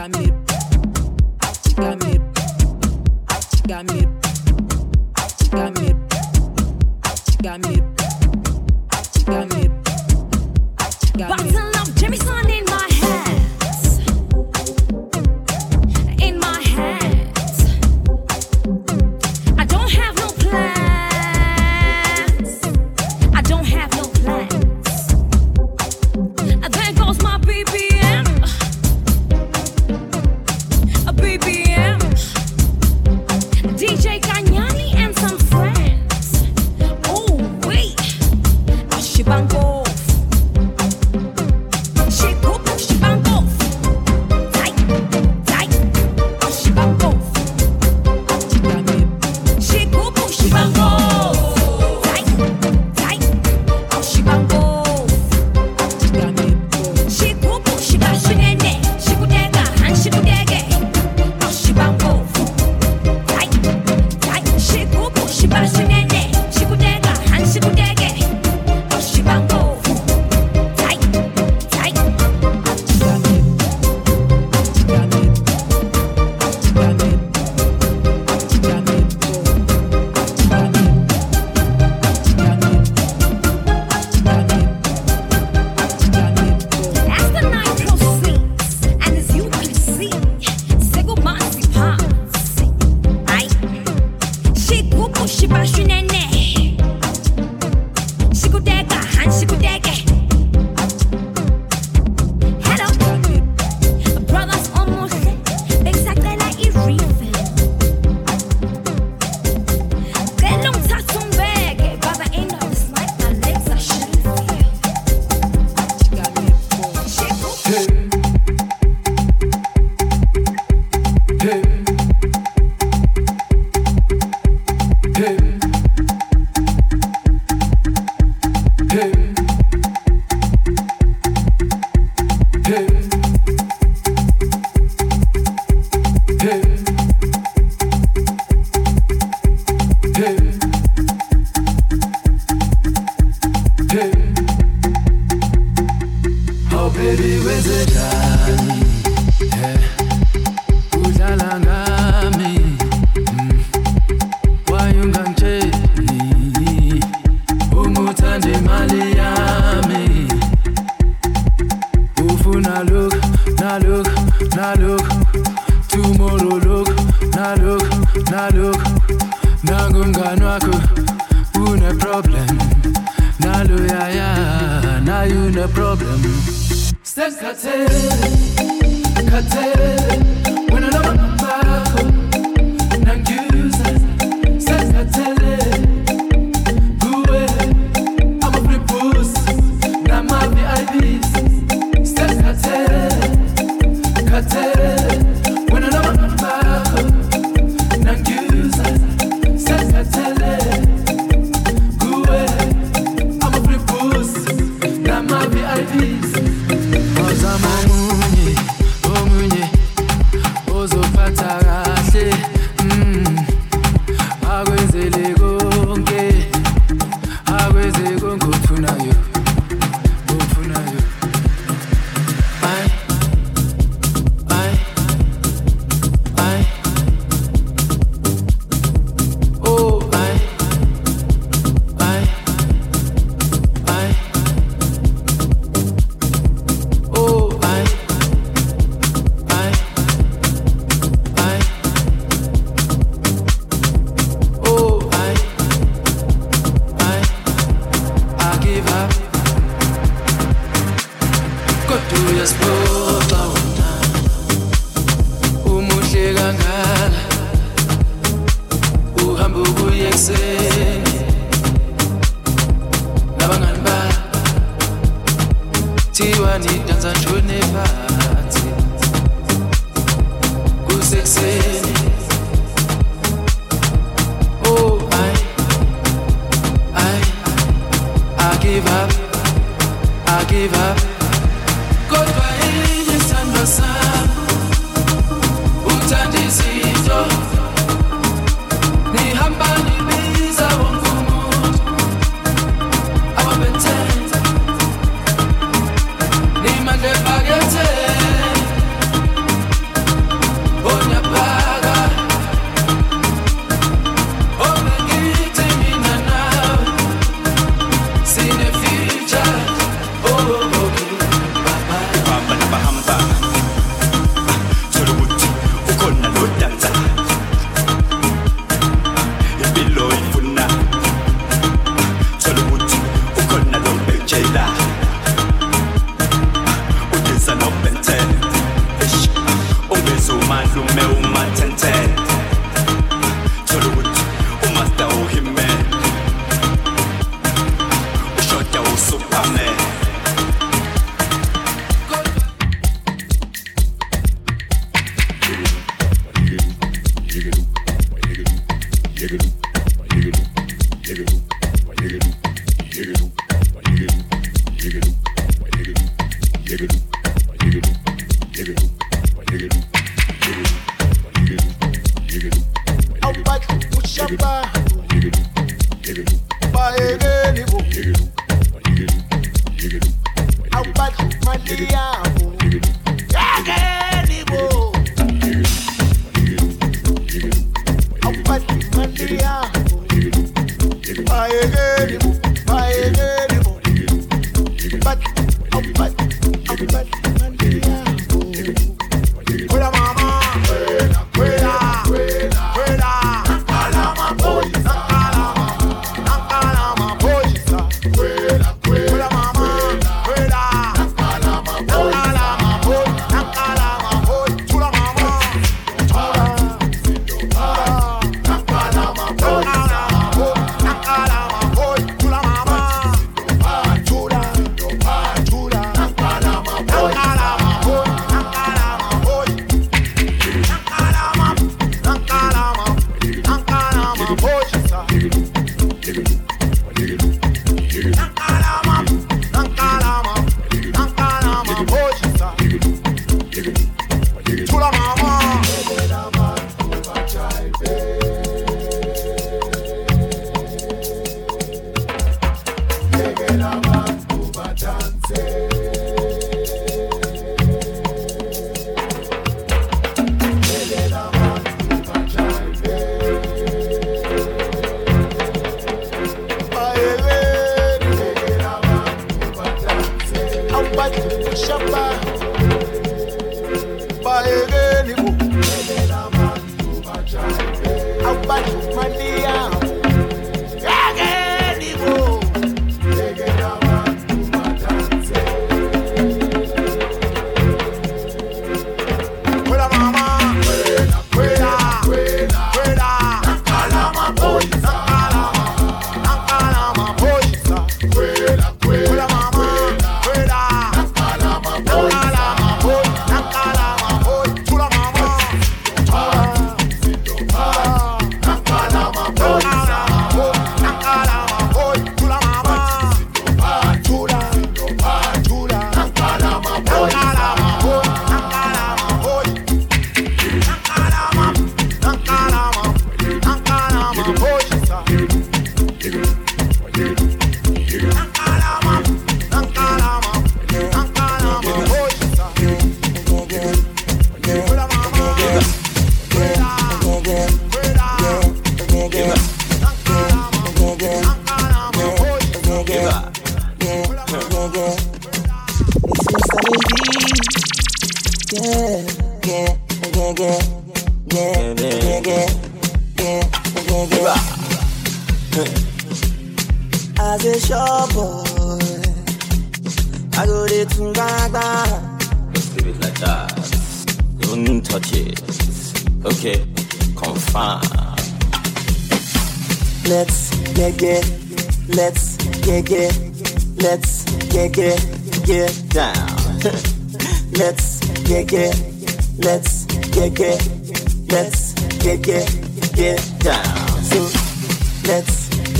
I need.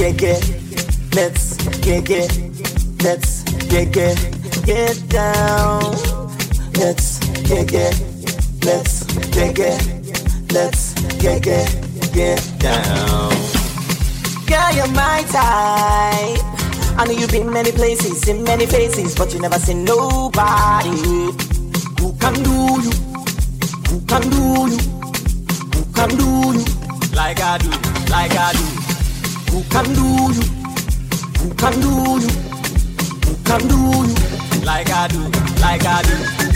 get. Let's get it. Let's get it. Get down. Let's get it. Let's get it. Let's get it. Get down. Girl, you're my type. I know you've been many places, seen many faces, but you never seen nobody who can do you, who can do you, who can do you like I do, like I do. Who can do you? Who can do you? Who can do you? Like I do, like I do.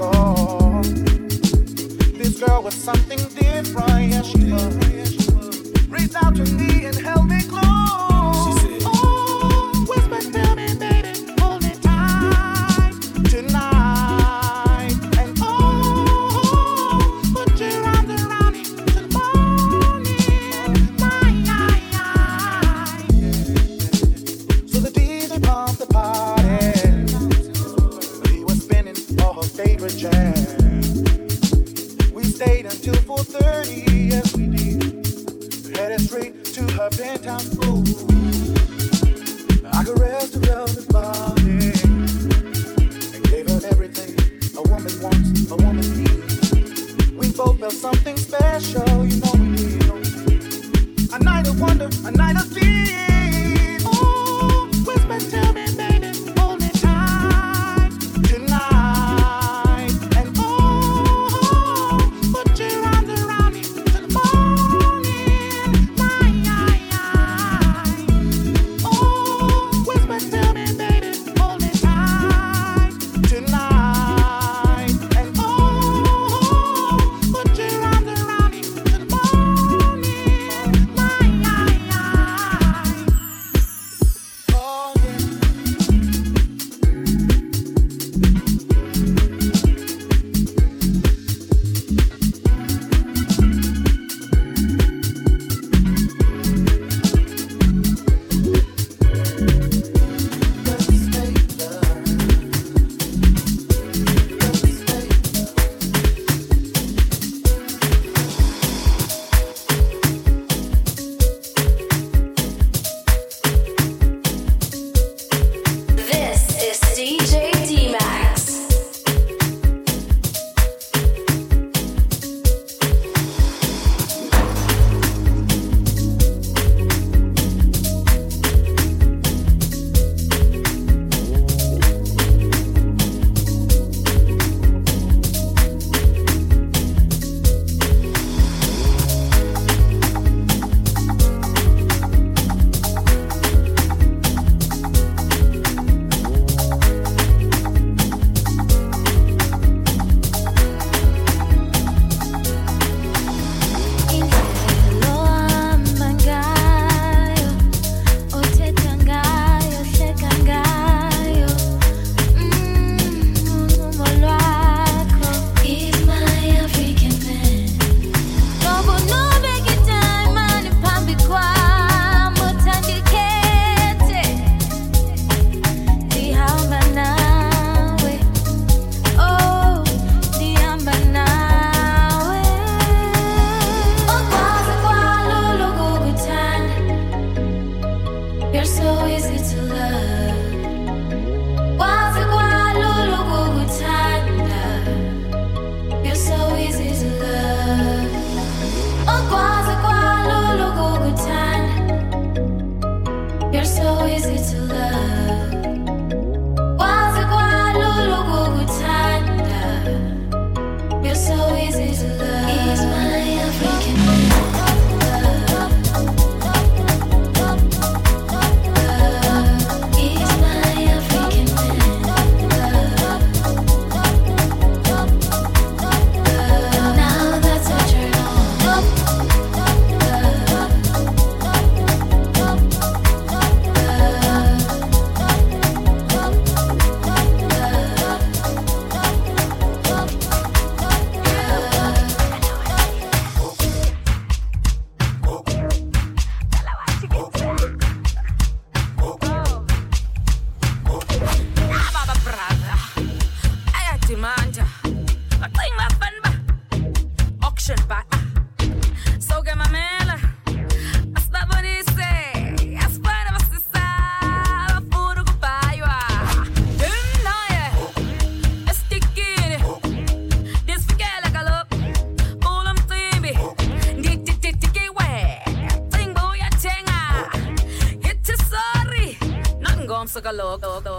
floor. This girl was something different, she was. Reached out to me and held me close. Bounce like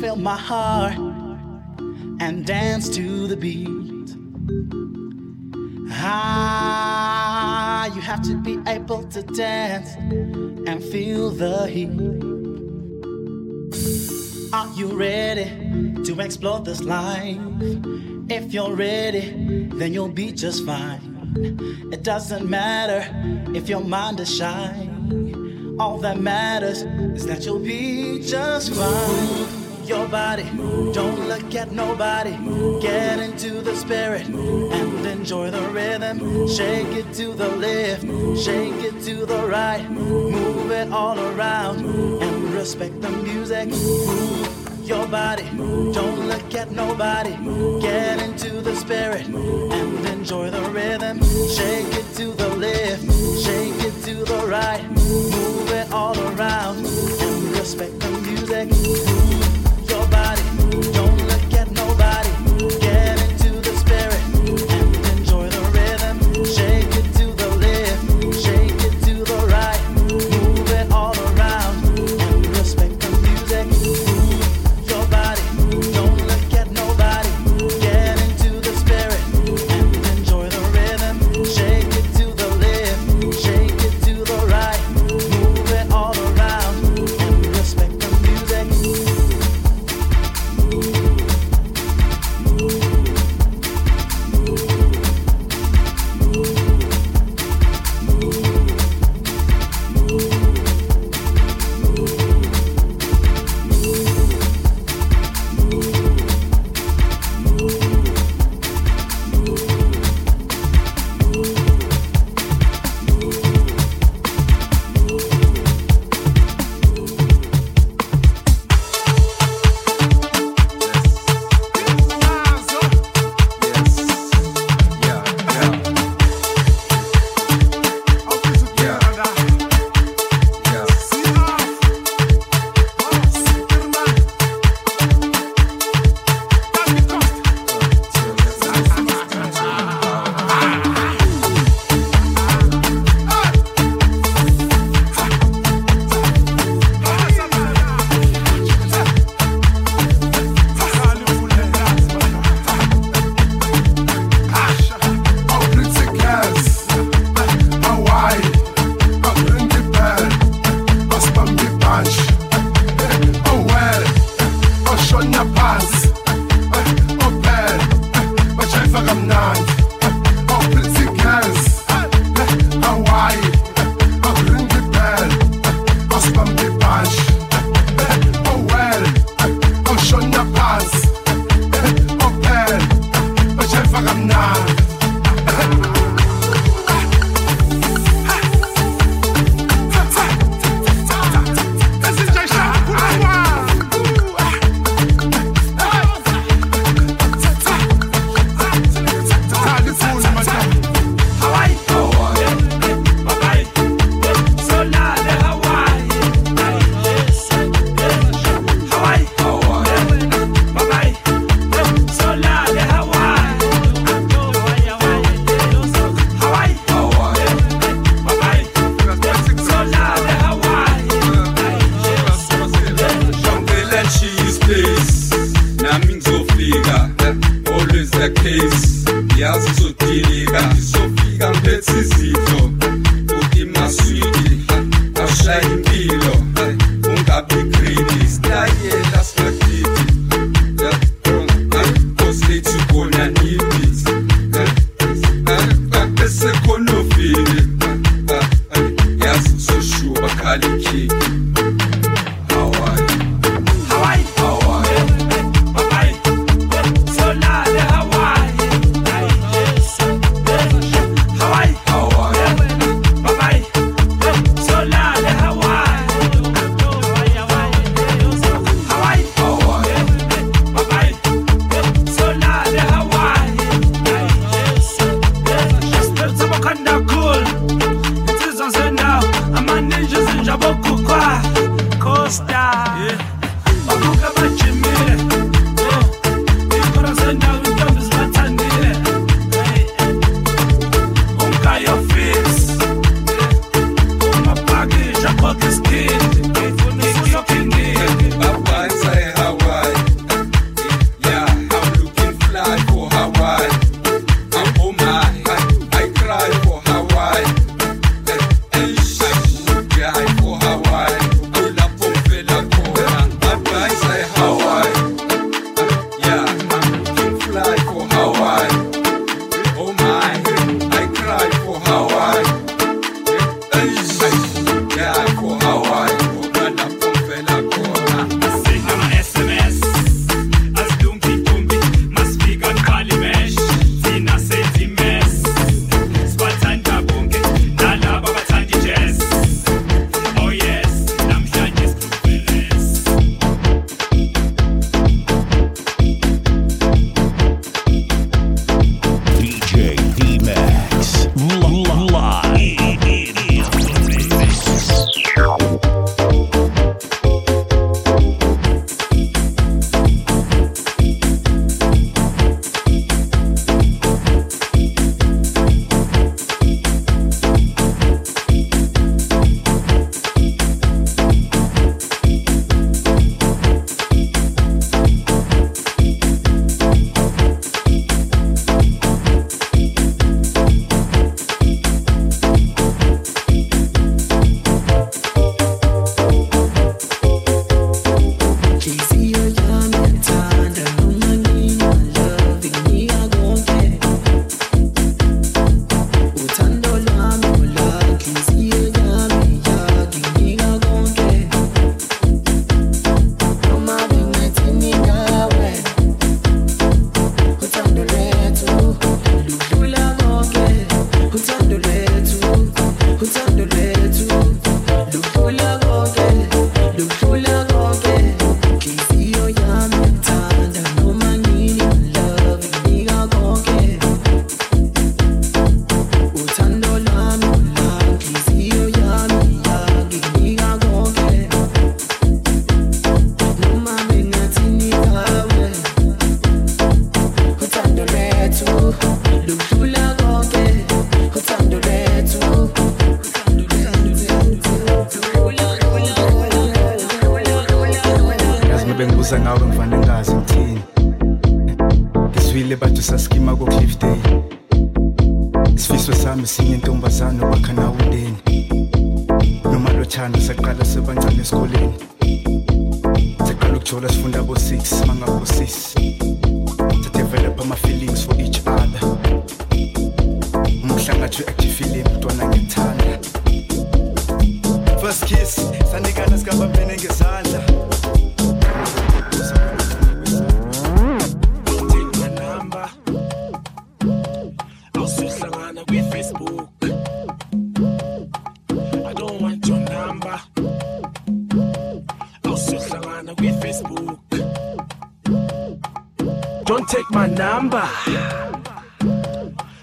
feel my heart and dance to the beat. Ah, you have to be able to dance and feel the heat. Are you ready to explore this life? If you're ready, then you'll be just fine. It doesn't matter if your mind is shy. All that matters is that you'll be just fine. Your body, don't look at nobody. Get into the spirit and enjoy the rhythm. Shake it to the left, shake it to the right. Move it all around and respect the music. Move your body, don't look at nobody.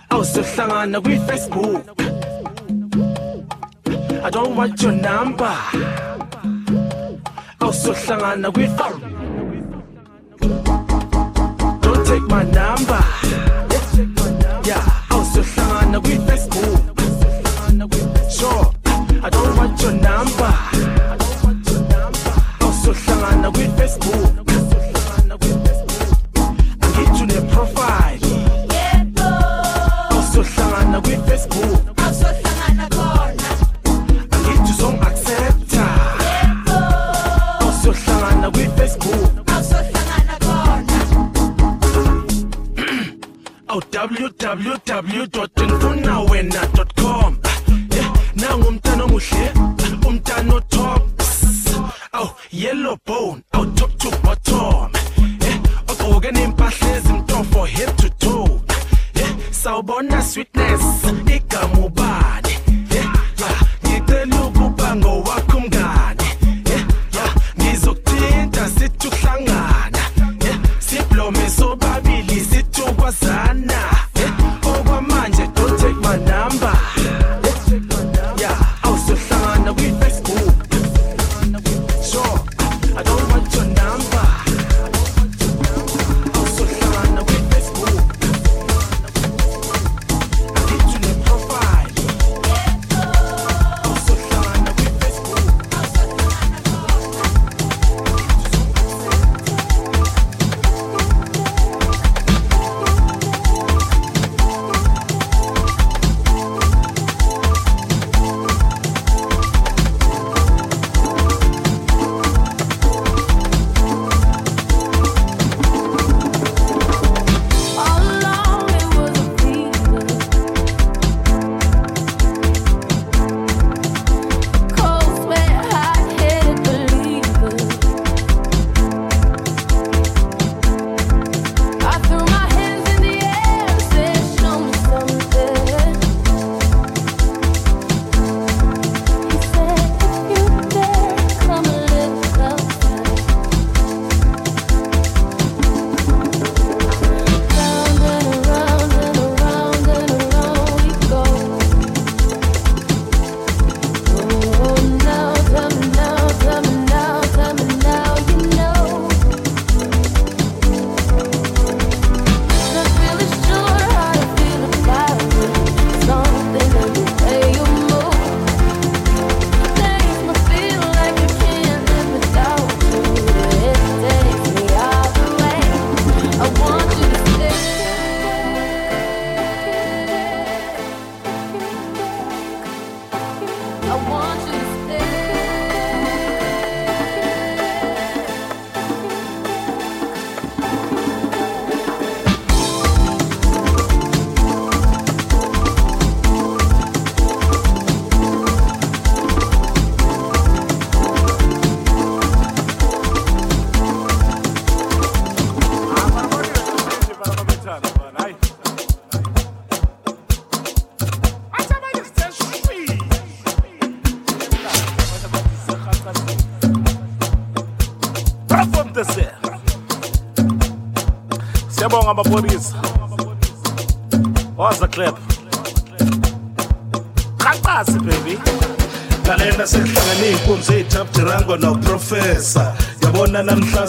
awusohlangana with Facebook. i don't want your number. Awusohlangana kwi-phone. Don't take my number.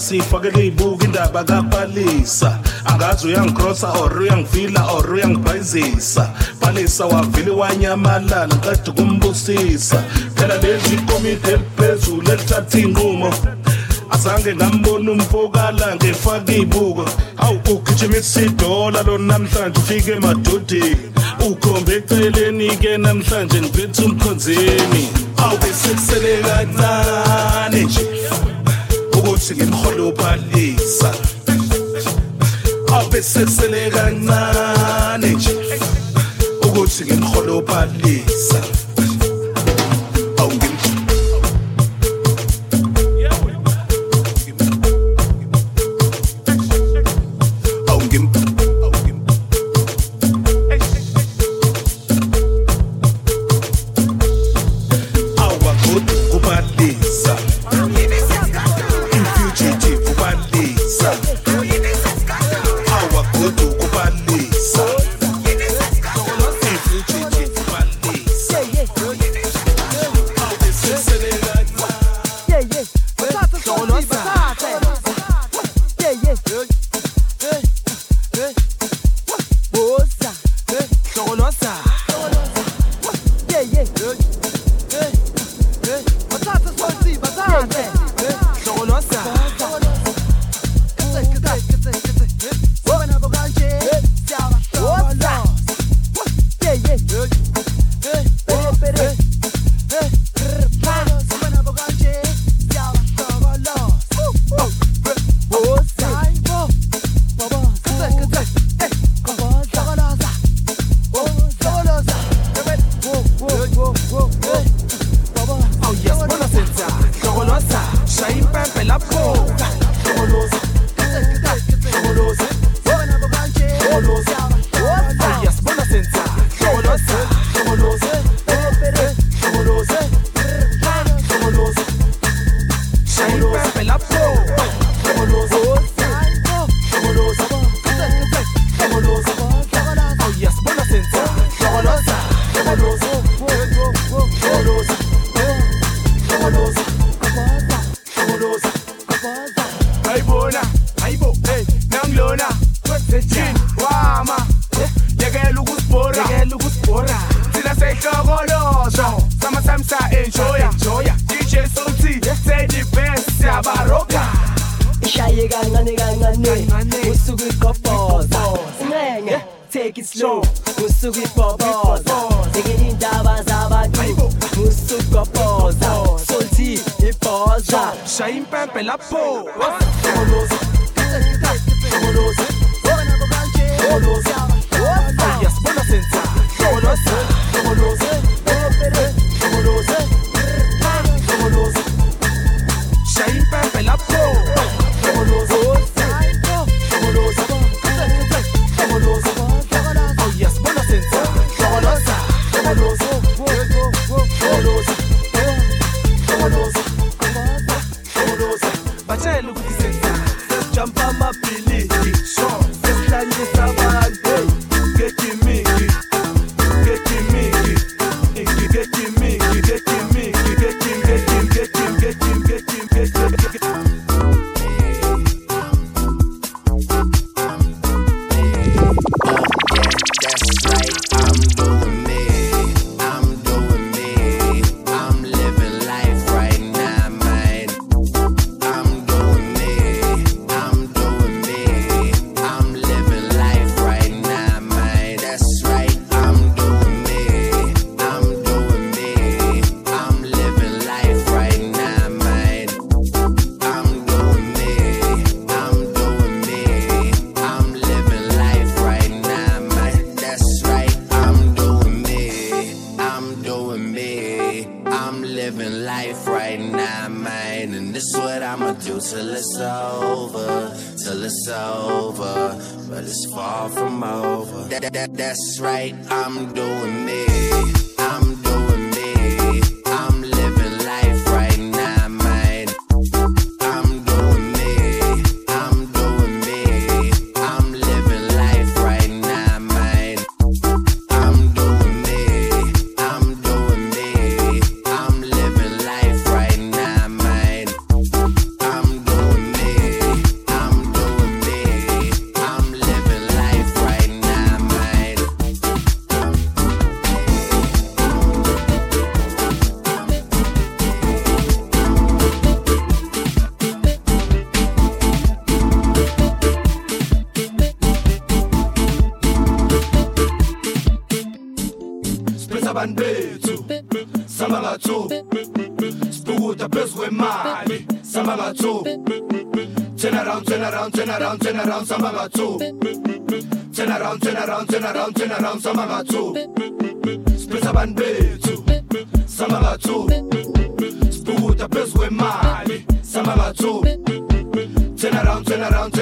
sifakele iy'buka indaba kapalisa. Angazi uyangikrosa or uyangivila or uyangibhayizisa. Palisa wavile wanyamalala ngiqeda ukumbusisa phela leli komiti eliphezulu elithatha iy'nqumo azange ngambona umfokala ngifaka iy'buko hawu ugijimisa idola lo namhlanje ufike emadodeni. Ukhombe eceleni-ke namhlanje ngiphethe umkhonzeni. Awube sekuselekancane ngimholophalisa awube sekusele kancane nje ukuthi ngimholophalisa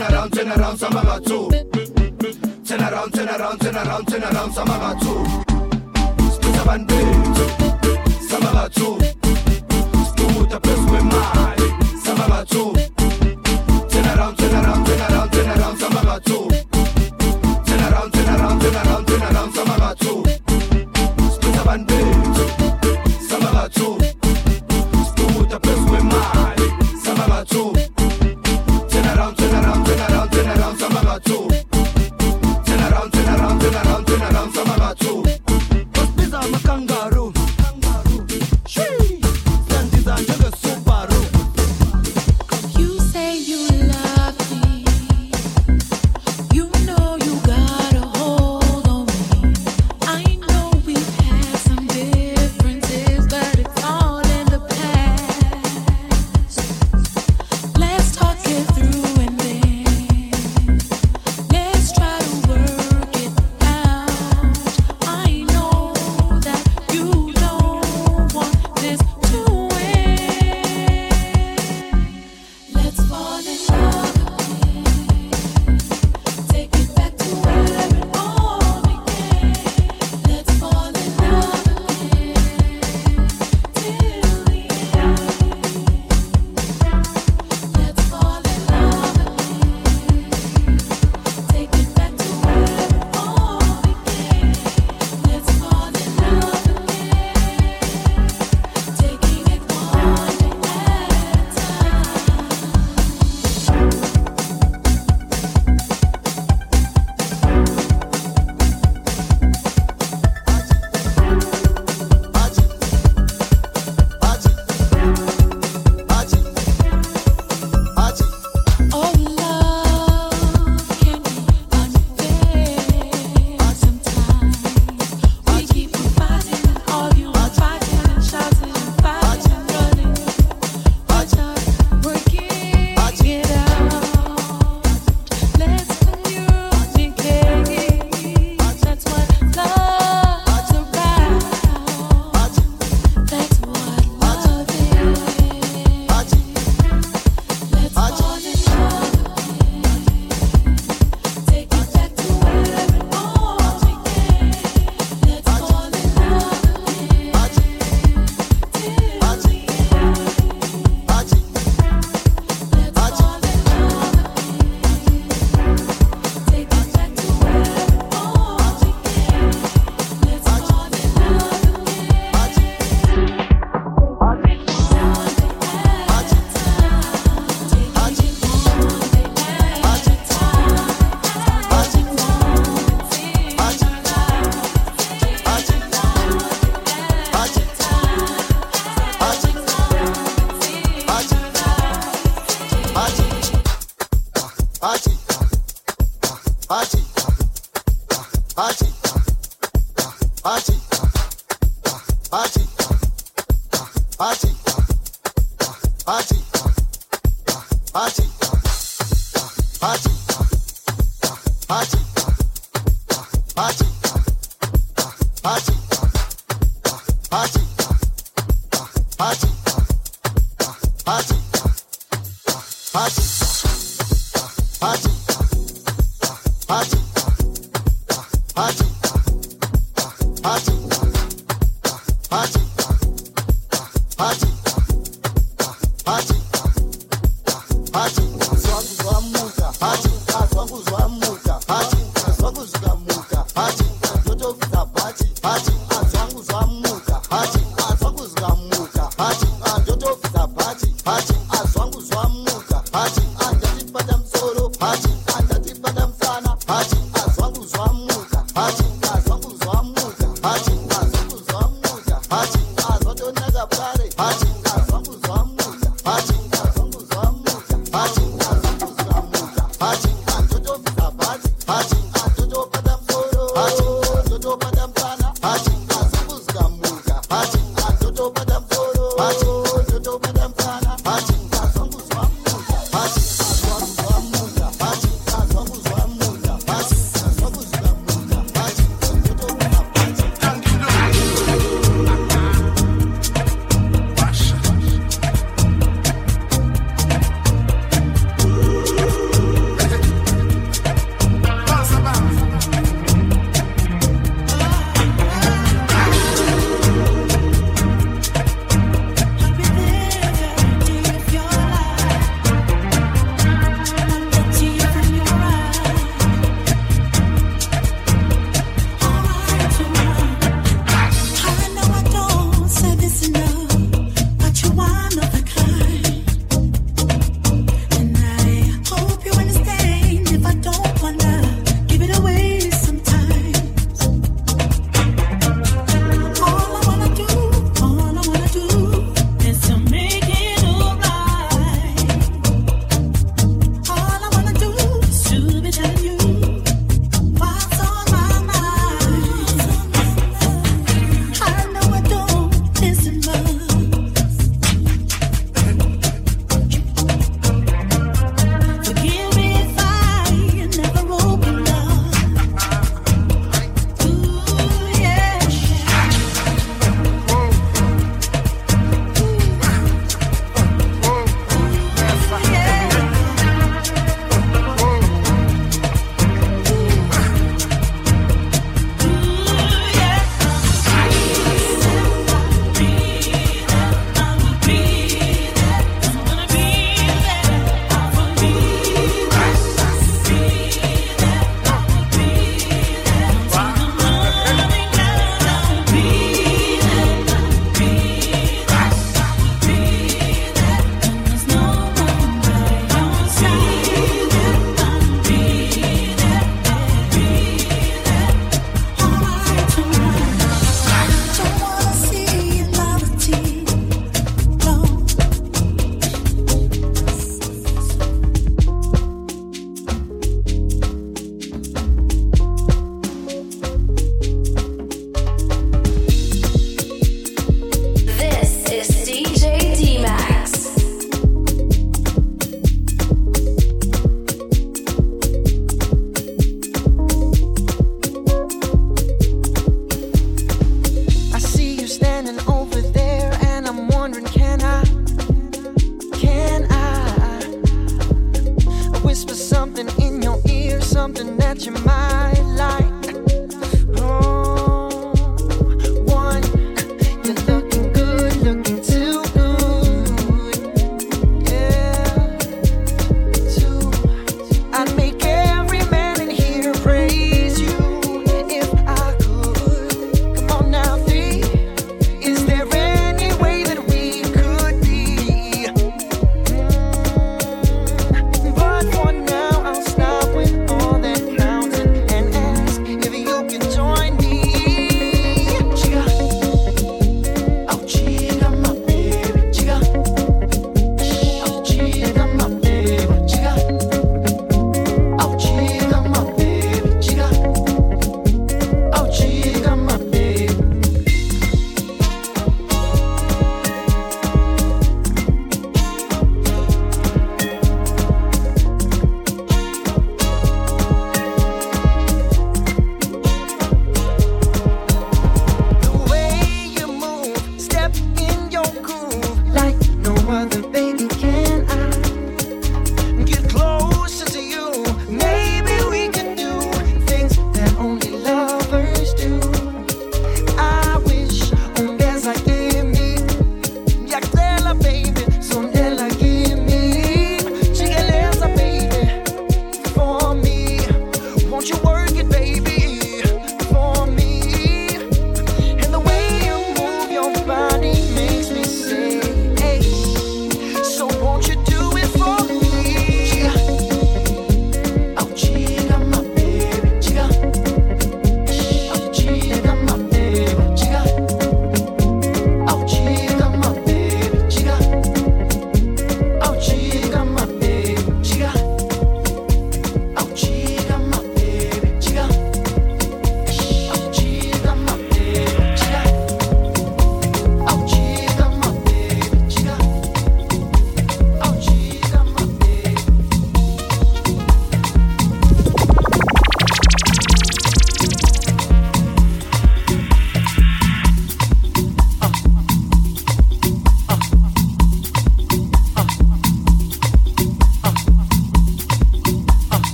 turn around, turn around, sambaba too. Turn around, turn around, turn around, turn around, sambaba too. Spuza bandito, sambaba too. Stumuta peswe mai, sambaba too.